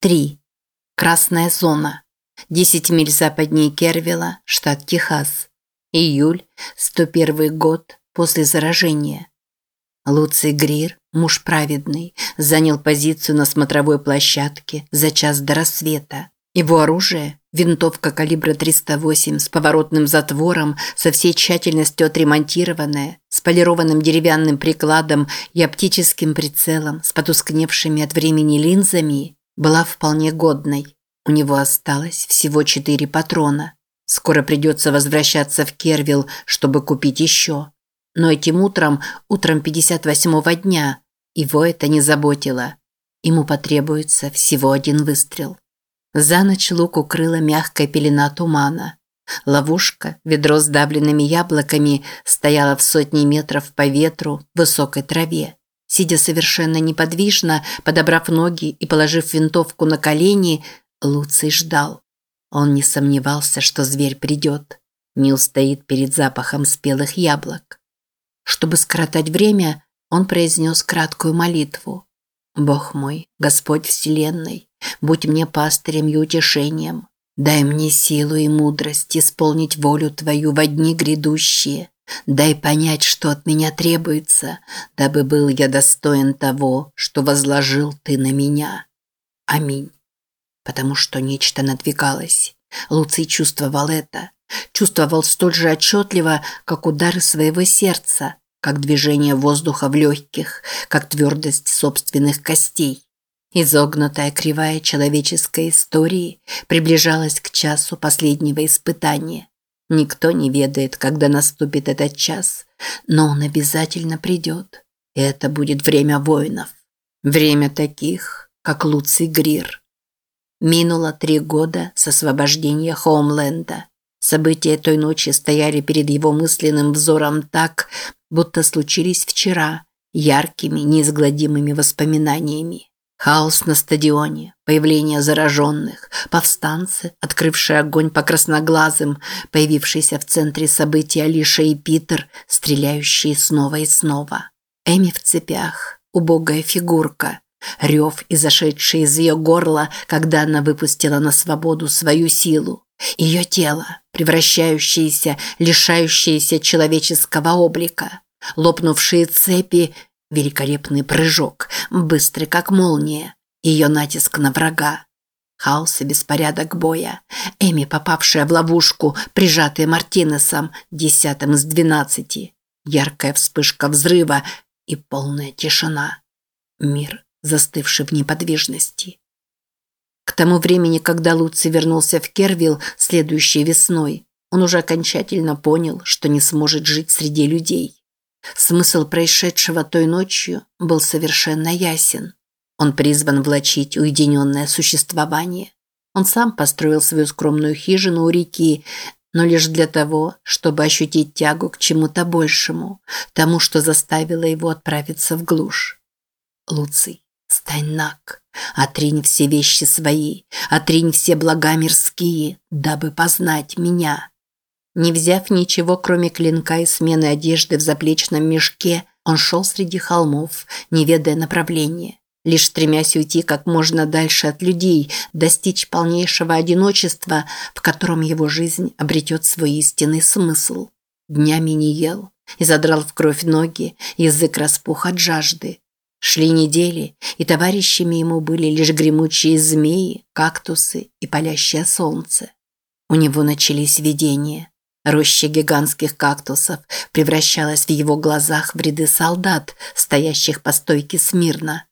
3. Красная зона. 10 миль западнее Кервилла, штат Техас. Июль, 101 год после заражения. Луций Грир, муж праведный, занял позицию на смотровой площадке за час до рассвета. Его оружие – винтовка калибра 308 с поворотным затвором, со всей тщательностью отремонтированная, с полированным деревянным прикладом и оптическим прицелом, с потускневшими от времени линзами – была вполне годной. У него осталось всего четыре патрона. Скоро придется возвращаться в Кервилл, чтобы купить еще. Но этим утром, утром 58-го дня, его это не заботило. Ему потребуется всего один выстрел. За ночь лук укрыла мягкая пелена тумана. Ловушка, ведро с давленными яблоками, стояла в сотни метров по ветру в высокой траве. Сидя совершенно неподвижно, подобрав ноги и положив винтовку на колени, Луций ждал. Он не сомневался, что зверь придет. Не устоит перед запахом спелых яблок. Чтобы скоротать время, он произнес краткую молитву. «Бог мой, Господь Вселенной, будь мне пастырем и утешением. Дай мне силу и мудрость исполнить волю Твою во дни грядущие. Дай понять, что от меня требуется, дабы был я достоин того, что возложил ты на меня. Аминь. Потому что нечто надвигалось. Луций чувствовал это. Чувствовал столь же отчетливо, как удары своего сердца, как движение воздуха в легких, как твердость собственных костей. Изогнутая кривая человеческой истории приближалась к часу последнего испытания. Никто не ведает, когда наступит этот час, но он обязательно придет. И это будет время воинов. Время таких, как Луций Грир. Минуло три года с освобождения Хоумленда. События той ночи стояли перед его мысленным взором так, будто случились вчера, яркими, неизгладимыми воспоминаниями. Хаос на стадионе, появление зараженных, повстанцы, открывшие огонь по красноглазым, появившиеся в центре событий Алиша и Питер, стреляющие снова и снова. Эми в цепях, убогая фигурка, рев, изошедший из ее горла, когда она выпустила на свободу свою силу. Ее тело, превращающееся, лишающееся человеческого облика, лопнувшие цепи – Великолепный прыжок, быстрый как молния. Ее натиск на врага. Хаос и беспорядок боя. Эми, попавшая в ловушку, прижатая Мартинесом, десятым из двенадцати. Яркая вспышка взрыва и полная тишина. Мир, застывший в неподвижности. К тому времени, когда Луци вернулся в Кервилл следующей весной, он уже окончательно понял, что не сможет жить среди людей. Смысл происшедшего той ночью был совершенно ясен. Он призван влачить уединенное существование. Он сам построил свою скромную хижину у реки, но лишь для того, чтобы ощутить тягу к чему-то большему, тому, что заставило его отправиться в глушь. Луций, стань наг, отринь все вещи свои, отринь все блага мирские, дабы познать меня. Не взяв ничего, кроме клинка и смены одежды в заплечном мешке, он шел среди холмов, не ведая направления, лишь стремясь уйти как можно дальше от людей, достичь полнейшего одиночества, в котором его жизнь обретет свой истинный смысл. Днями не ел и задрал в кровь ноги, язык распух от жажды. Шли недели, и товарищами ему были лишь гремучие змеи, кактусы и палящее солнце. У него начались видения. Роща гигантских кактусов превращалась в его глазах в ряды солдат, стоящих по стойке смирно.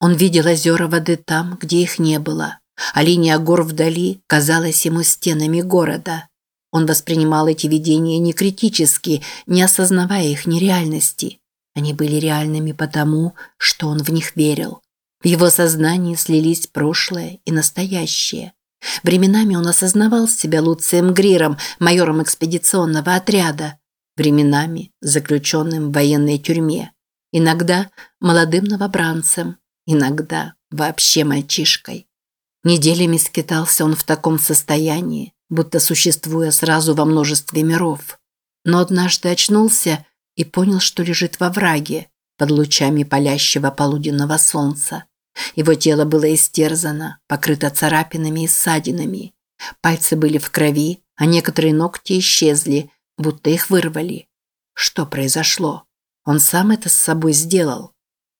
Он видел озера воды там, где их не было, а линия гор вдали казалась ему стенами города. Он воспринимал эти видения не критически, не осознавая их нереальности. Они были реальными потому, что он в них верил. В его сознании слились прошлое и настоящее. Временами он осознавал себя Луцием Гриром, майором экспедиционного отряда, временами заключенным в военной тюрьме, иногда молодым новобранцем, иногда вообще мальчишкой. Неделями скитался он в таком состоянии, будто существуя сразу во множестве миров. Но однажды очнулся и понял, что лежит во враге, под лучами палящего полуденного солнца. Его тело было истерзано, покрыто царапинами и ссадинами. Пальцы были в крови, а некоторые ногти исчезли, будто их вырвали. Что произошло? Он сам это с собой сделал.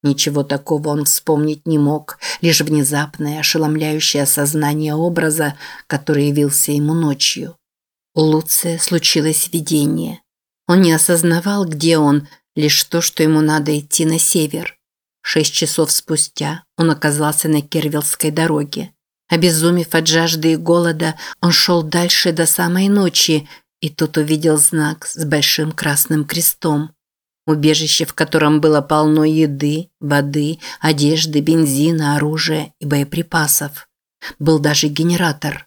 Ничего такого он вспомнить не мог, лишь внезапное, ошеломляющее осознание образа, который явился ему ночью. У Луция случилось видение. Он не осознавал, где он, лишь то, что ему надо идти на север. Шесть часов спустя он оказался на Кервилской дороге. Обезумев от жажды и голода, он шел дальше до самой ночи, и тут увидел знак с большим красным крестом. Убежище, в котором было полно еды, воды, одежды, бензина, оружия и боеприпасов. Был даже генератор.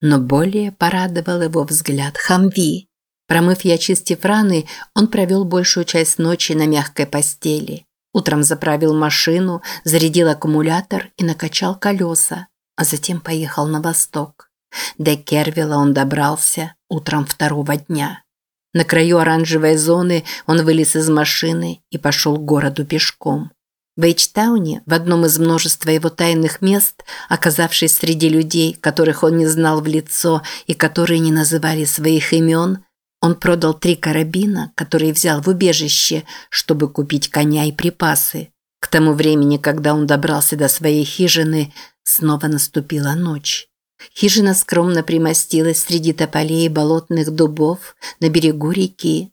Но более порадовал его взгляд Хамви. Промыв и очистив раны, он провел большую часть ночи на мягкой постели. Утром заправил машину, зарядил аккумулятор и накачал колеса, а затем поехал на восток. До Кервилла он добрался утром второго дня. На краю оранжевой зоны он вылез из машины и пошел к городу пешком. В Эйчтауне, в одном из множества его тайных мест, оказавшись среди людей, которых он не знал в лицо и которые не называли своих имен, он продал три карабина, которые взял в убежище, чтобы купить коня и припасы. К тому времени, когда он добрался до своей хижины, снова наступила ночь. Хижина скромно примостилась среди тополей и болотных дубов на берегу реки.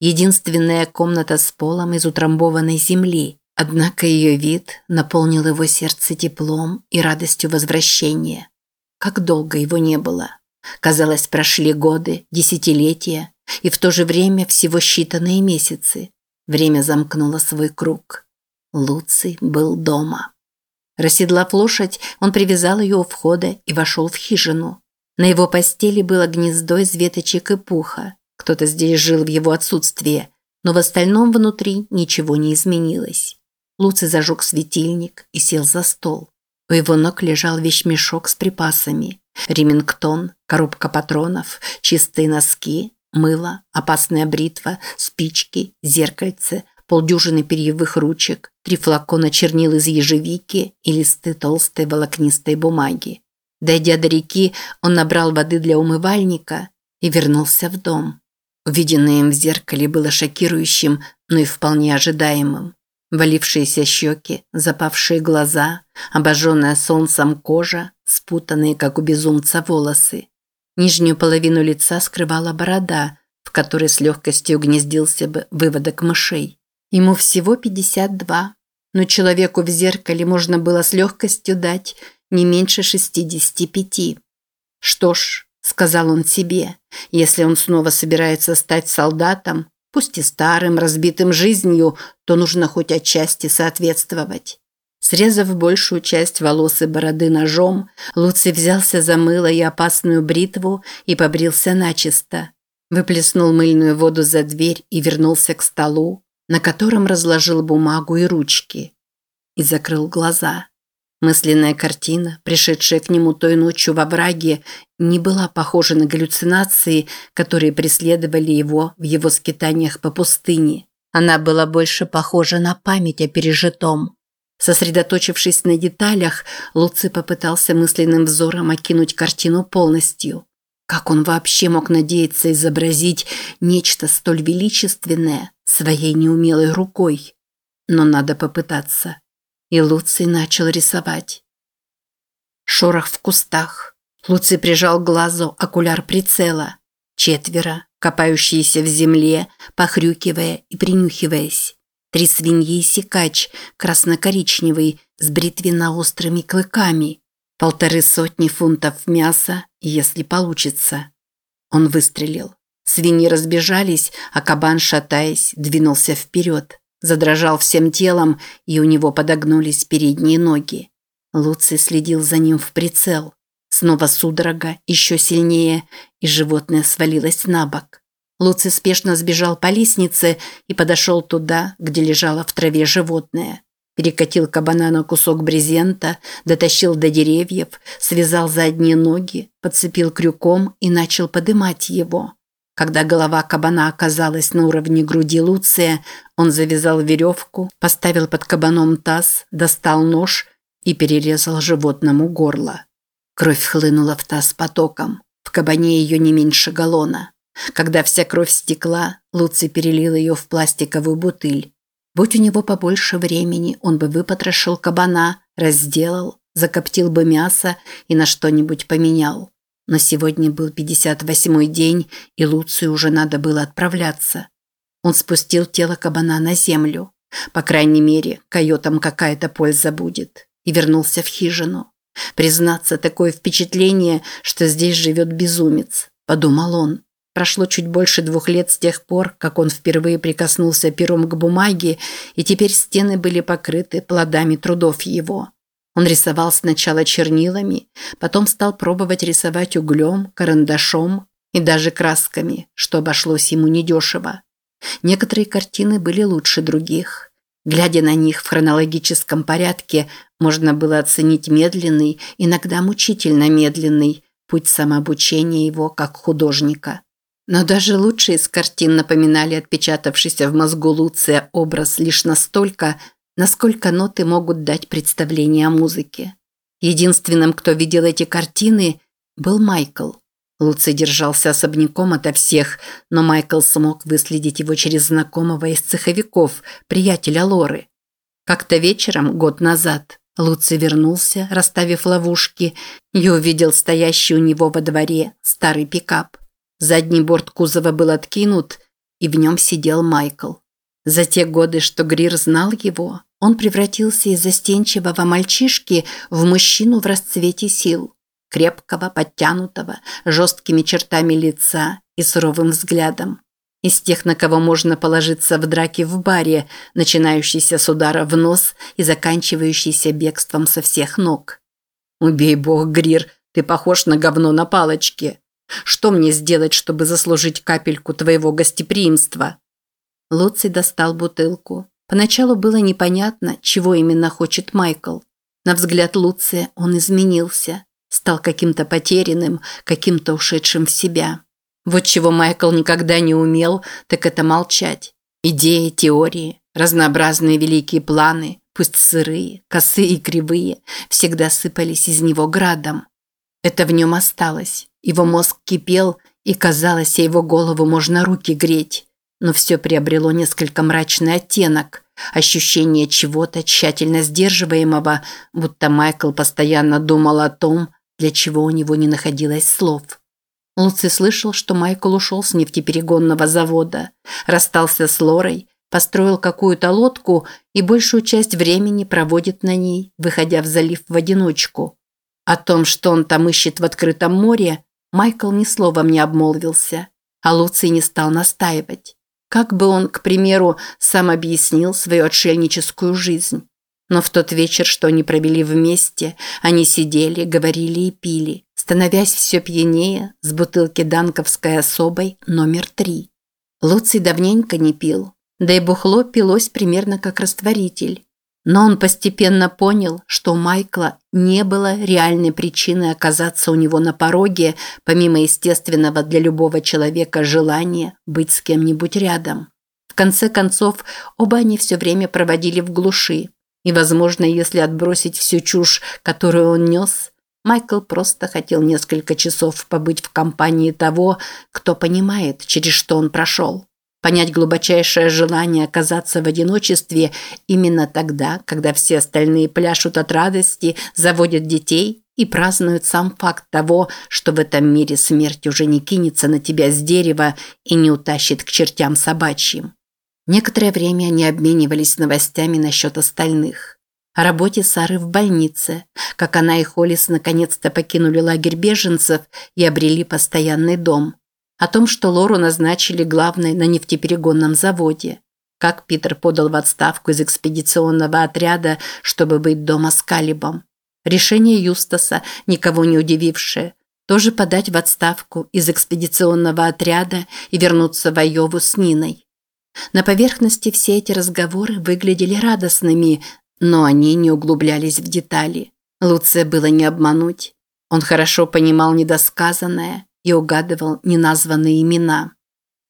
Единственная комната с полом из утрамбованной земли. Однако ее вид наполнил его сердце теплом и радостью возвращения. Как долго его не было. Казалось, прошли годы, десятилетия, и в то же время всего считанные месяцы. Время замкнуло свой круг. Луций был дома. Расседлав лошадь, он привязал ее у входа и вошел в хижину. На его постели было гнездо из веточек и пуха. Кто-то здесь жил в его отсутствие, но в остальном внутри ничего не изменилось. Луций зажег светильник и сел за стол. У его ног лежал вещмешок с припасами. Ремингтон, коробка патронов, чистые носки, мыло, опасная бритва, спички, зеркальце, полдюжины перьевых ручек, три флакона чернил из ежевики и листы толстой волокнистой бумаги. Дойдя до реки, он набрал воды для умывальника и вернулся в дом. Увиденное им в зеркале было шокирующим, но и вполне ожидаемым. Валившиеся щеки, запавшие глаза, обожженная солнцем кожа, спутанные, как у безумца, волосы. Нижнюю половину лица скрывала борода, в которой с легкостью гнездился бы выводок мышей. Ему всего 52, но человеку в зеркале можно было с легкостью дать не меньше 65. Что ж, сказал он себе, если он снова собирается стать солдатом, пусть и старым, разбитым жизнью, то нужно хоть отчасти соответствовать. Срезав большую часть волос и бороды ножом, Луций взялся за мыло и опасную бритву и побрился начисто. Выплеснул мыльную воду за дверь и вернулся к столу, на котором разложил бумагу и ручки. И закрыл глаза. Мысленная картина, пришедшая к нему той ночью во враге, не была похожа на галлюцинации, которые преследовали его в его скитаниях по пустыне. Она была больше похожа на память о пережитом. Сосредоточившись на деталях, Луци попытался мысленным взором окинуть картину полностью. Как он вообще мог надеяться изобразить нечто столь величественное, своей неумелой рукой. Но надо попытаться. И Луций начал рисовать. Шорох в кустах. Луций прижал к глазу окуляр прицела. Четверо, копающиеся в земле, похрюкивая и принюхиваясь. Три свиньи и сикач, красно-коричневый, с бритвенно-острыми клыками. Полторы сотни фунтов мяса, если получится. Он выстрелил. Свиньи разбежались, а кабан, шатаясь, двинулся вперед. Задрожал всем телом, и у него подогнулись передние ноги. Луций следил за ним в прицел. Снова судорога, еще сильнее, и животное свалилось на бок. Луций спешно сбежал по лестнице и подошел туда, где лежало в траве животное. Перекатил кабана на кусок брезента, дотащил до деревьев, связал задние ноги, подцепил крюком и начал подымать его. Когда голова кабана оказалась на уровне груди Луция, он завязал веревку, поставил под кабаном таз, достал нож и перерезал животному горло. Кровь хлынула в таз потоком. В кабане ее не меньше галлона. Когда вся кровь стекла, Луций перелил ее в пластиковую бутыль. Будь у него побольше времени, он бы выпотрошил кабана, разделал, закоптил бы мясо и на что-нибудь поменял. Но сегодня был 58-й день, и Луцию уже надо было отправляться. Он спустил тело кабана на землю. По крайней мере, койотам какая-то польза будет. И вернулся в хижину. Признаться, такое впечатление, что здесь живет безумец, подумал он. Прошло чуть больше двух лет с тех пор, как он впервые прикоснулся пером к бумаге, и теперь стены были покрыты плодами трудов его. Он рисовал сначала чернилами, потом стал пробовать рисовать углем, карандашом и даже красками, что обошлось ему недешево. Некоторые картины были лучше других. Глядя на них в хронологическом порядке, можно было оценить медленный, иногда мучительно медленный, путь самообучения его как художника. Но даже лучшие из картин напоминали отпечатавшийся в мозгу Луция образ лишь настолько, насколько ноты могут дать представление о музыке. Единственным, кто видел эти картины, был Майкл. Луций держался особняком ото всех, но Майкл смог выследить его через знакомого из цеховиков, приятеля Лоры. Как-то вечером, год назад, Луций вернулся, расставив ловушки, и увидел стоящий у него во дворе старый пикап. Задний борт кузова был откинут, и в нем сидел Майкл. За те годы, что Грир знал его, он превратился из застенчивого мальчишки в мужчину в расцвете сил. Крепкого, подтянутого, жесткими чертами лица и суровым взглядом. Из тех, на кого можно положиться в драке в баре, начинающейся с удара в нос и заканчивающейся бегством со всех ног. «Убей бог, Грир, ты похож на говно на палочке», что мне сделать, чтобы заслужить капельку твоего гостеприимства?» Луций достал бутылку. Поначалу было непонятно, чего именно хочет Майкл. На взгляд Луция он изменился, стал каким-то потерянным, каким-то ушедшим в себя. Вот чего Майкл никогда не умел, так это молчать. Идеи, теории, разнообразные великие планы, пусть сырые, косые и кривые, всегда сыпались из него градом. Это в нем осталось. Его мозг кипел, и казалось, его голову можно руки греть. Но все приобрело несколько мрачный оттенок, ощущение чего-то тщательно сдерживаемого, будто Майкл постоянно думал о том, для чего у него не находилось слов. Луций слышал, что Майкл ушел с нефтеперегонного завода, расстался с Лорой, построил какую-то лодку и большую часть времени проводит на ней, выходя в залив в одиночку. О том, что он там ищет в открытом море, Майкл ни словом не обмолвился, а Луций не стал настаивать. Как бы он, к примеру, сам объяснил свою отшельническую жизнь. Но в тот вечер, что они провели вместе, они сидели, говорили и пили, становясь все пьянее с бутылки данковской особой номер три. Луций давненько не пил, да и бухло пилось примерно как растворитель. Но он постепенно понял, что у Майкла не было реальной причины оказаться у него на пороге, помимо естественного для любого человека желания быть с кем-нибудь рядом. В конце концов, оба они все время проводили в глуши. И, возможно, если отбросить всю чушь, которую он нес, Майкл просто хотел несколько часов побыть в компании того, кто понимает, через что он прошел понять глубочайшее желание оказаться в одиночестве именно тогда, когда все остальные пляшут от радости, заводят детей и празднуют сам факт того, что в этом мире смерть уже не кинется на тебя с дерева и не утащит к чертям собачьим. Некоторое время они обменивались новостями насчет остальных. О работе Сары в больнице, как она и Холлис наконец-то покинули лагерь беженцев и обрели постоянный дом – о том, что Лору назначили главной на нефтеперегонном заводе, как Питер подал в отставку из экспедиционного отряда, чтобы быть дома с Калибом. Решение Юстаса, никого не удивившее, тоже подать в отставку из экспедиционного отряда и вернуться в Айову с Ниной. На поверхности все эти разговоры выглядели радостными, но они не углублялись в детали. Луция было не обмануть. Он хорошо понимал недосказанное – и угадывал неназванные имена.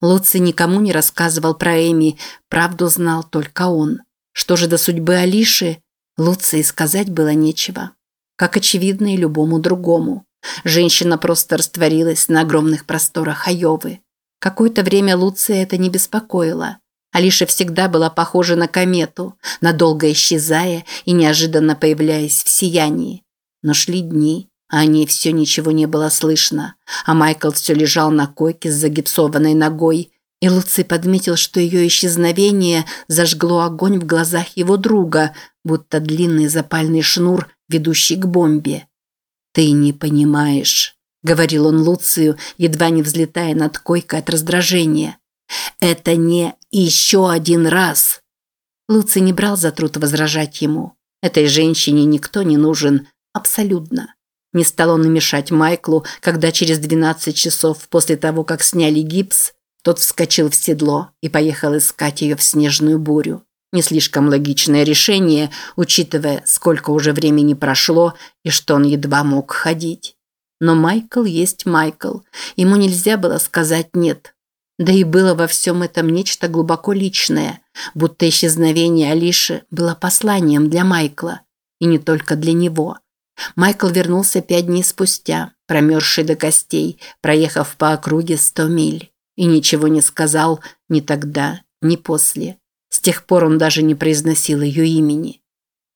Луций никому не рассказывал про Эми, правду знал только он. Что же до судьбы Алиши? Луции сказать было нечего. Как очевидно и любому другому. Женщина просто растворилась на огромных просторах Айовы. Какое-то время Луция это не беспокоило. Алиша всегда была похожа на комету, надолго исчезая и неожиданно появляясь в сиянии. Но шли дни, о ней все ничего не было слышно, а Майкл все лежал на койке с загипсованной ногой, и Луций подметил, что ее исчезновение зажгло огонь в глазах его друга, будто длинный запальный шнур, ведущий к бомбе. «Ты не понимаешь», – говорил он Луцию, едва не взлетая над койкой от раздражения. «Это не еще один раз». Луций не брал за труд возражать ему. Этой женщине никто не нужен, абсолютно. Не стал он мешать Майклу, когда через 12 часов после того, как сняли гипс, тот вскочил в седло и поехал искать ее в снежную бурю. Не слишком логичное решение, учитывая, сколько уже времени прошло и что он едва мог ходить. Но Майкл есть Майкл. Ему нельзя было сказать «нет». Да и было во всем этом нечто глубоко личное, будто исчезновение Алиши было посланием для Майкла. И не только для него. Майкл вернулся пять дней спустя, промерзший до костей, проехав по округе сто миль. И ничего не сказал ни тогда, ни после. С тех пор он даже не произносил ее имени.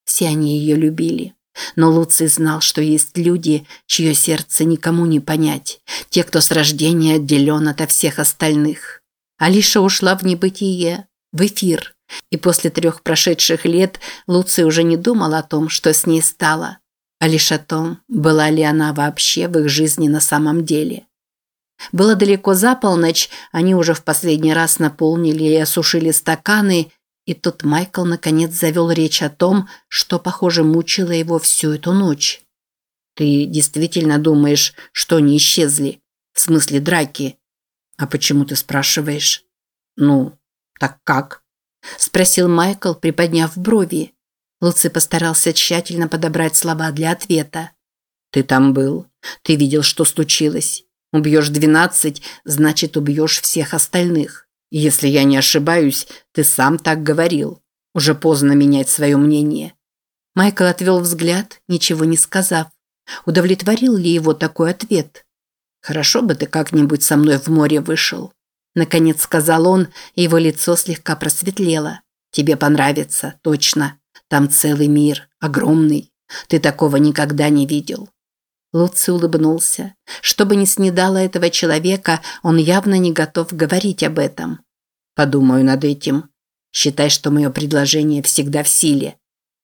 Все они ее любили. Но Луций знал, что есть люди, чье сердце никому не понять. Те, кто с рождения отделен от всех остальных. Алиша ушла в небытие, в эфир. И после трех прошедших лет Луций уже не думал о том, что с ней стало а лишь о том, была ли она вообще в их жизни на самом деле. Было далеко за полночь, они уже в последний раз наполнили и осушили стаканы, и тут Майкл наконец завел речь о том, что, похоже, мучило его всю эту ночь. «Ты действительно думаешь, что они исчезли? В смысле драки?» «А почему ты спрашиваешь?» «Ну, так как?» – спросил Майкл, приподняв брови. Луций постарался тщательно подобрать слова для ответа. «Ты там был. Ты видел, что случилось. Убьешь двенадцать, значит, убьешь всех остальных. Если я не ошибаюсь, ты сам так говорил. Уже поздно менять свое мнение». Майкл отвел взгляд, ничего не сказав. Удовлетворил ли его такой ответ? «Хорошо бы ты как-нибудь со мной в море вышел». Наконец сказал он, и его лицо слегка просветлело. «Тебе понравится, точно. Там целый мир, огромный. Ты такого никогда не видел». Луци улыбнулся. Что бы ни снедало этого человека, он явно не готов говорить об этом. «Подумаю над этим. Считай, что мое предложение всегда в силе».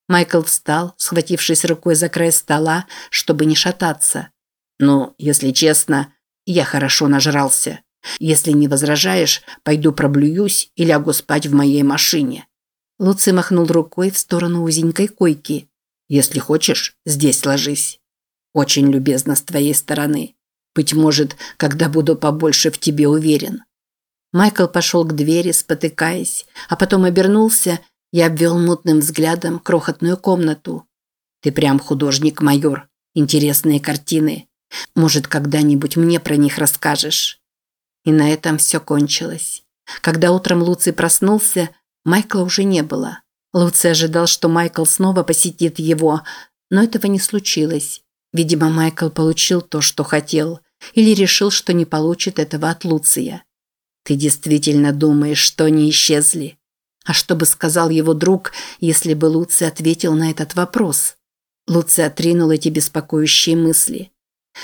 Майкл встал, схватившись рукой за край стола, чтобы не шататься. «Ну, если честно, я хорошо нажрался. Если не возражаешь, пойду проблююсь и лягу спать в моей машине». Луций махнул рукой в сторону узенькой койки. «Если хочешь, здесь ложись. Очень любезно с твоей стороны. Быть может, когда буду побольше в тебе уверен». Майкл пошел к двери, спотыкаясь, а потом обернулся и обвел мутным взглядом крохотную комнату. «Ты прям художник, майор. Интересные картины. Может, когда-нибудь мне про них расскажешь?» И на этом все кончилось. Когда утром Луций проснулся, Майкла уже не было. Луци ожидал, что Майкл снова посетит его, но этого не случилось. Видимо, Майкл получил то, что хотел, или решил, что не получит этого от Луция. «Ты действительно думаешь, что они исчезли?» А что бы сказал его друг, если бы Луций ответил на этот вопрос? Луций отринул эти беспокоящие мысли.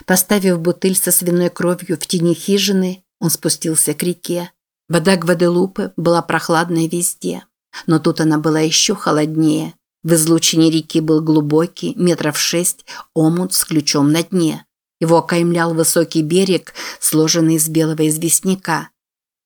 Поставив бутыль со свиной кровью в тени хижины, он спустился к реке. Вода Гваделупы была прохладной везде, но тут она была еще холоднее. В излучине реки был глубокий, метров шесть, омут с ключом на дне. Его окаймлял высокий берег, сложенный из белого известняка.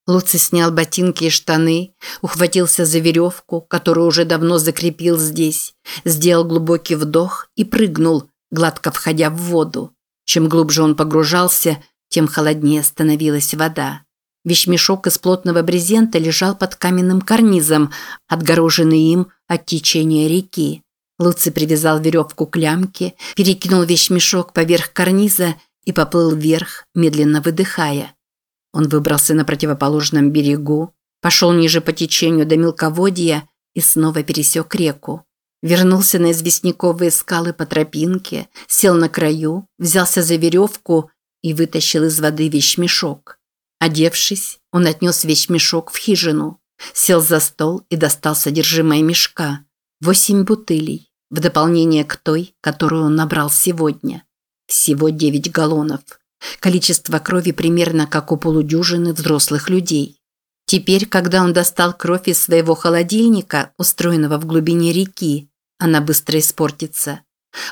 Луци снял ботинки и штаны, ухватился за веревку, которую уже давно закрепил здесь, сделал глубокий вдох и прыгнул, гладко входя в воду. Чем глубже он погружался, тем холоднее становилась вода. Вещмешок из плотного брезента лежал под каменным карнизом, отгороженный им от течения реки. Луций привязал веревку к лямке, перекинул вещмешок поверх карниза и поплыл вверх, медленно выдыхая. Он выбрался на противоположном берегу, пошел ниже по течению до мелководья и снова пересек реку. Вернулся на известняковые скалы по тропинке, сел на краю, взялся за веревку и вытащил из воды вещмешок. Одевшись, он отнес вещмешок в хижину, сел за стол и достал содержимое мешка. Восемь бутылей, в дополнение к той, которую он набрал сегодня. Всего девять галлонов. Количество крови примерно как у полудюжины взрослых людей. Теперь, когда он достал кровь из своего холодильника, устроенного в глубине реки, она быстро испортится.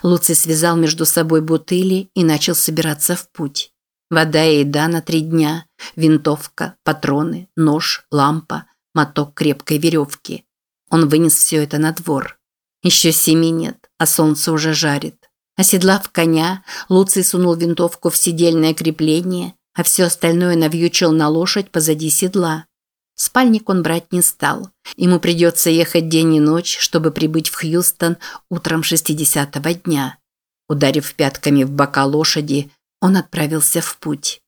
Луций связал между собой бутыли и начал собираться в путь. Вода и еда на три дня, винтовка, патроны, нож, лампа, моток крепкой веревки. Он вынес все это на двор. Еще семи нет, а солнце уже жарит. Оседлав коня, Луций сунул винтовку в сидельное крепление, а все остальное навьючил на лошадь позади седла. Спальник он брать не стал. Ему придется ехать день и ночь, чтобы прибыть в Хьюстон утром 60-го дня. Ударив пятками в бока лошади, он отправился в путь.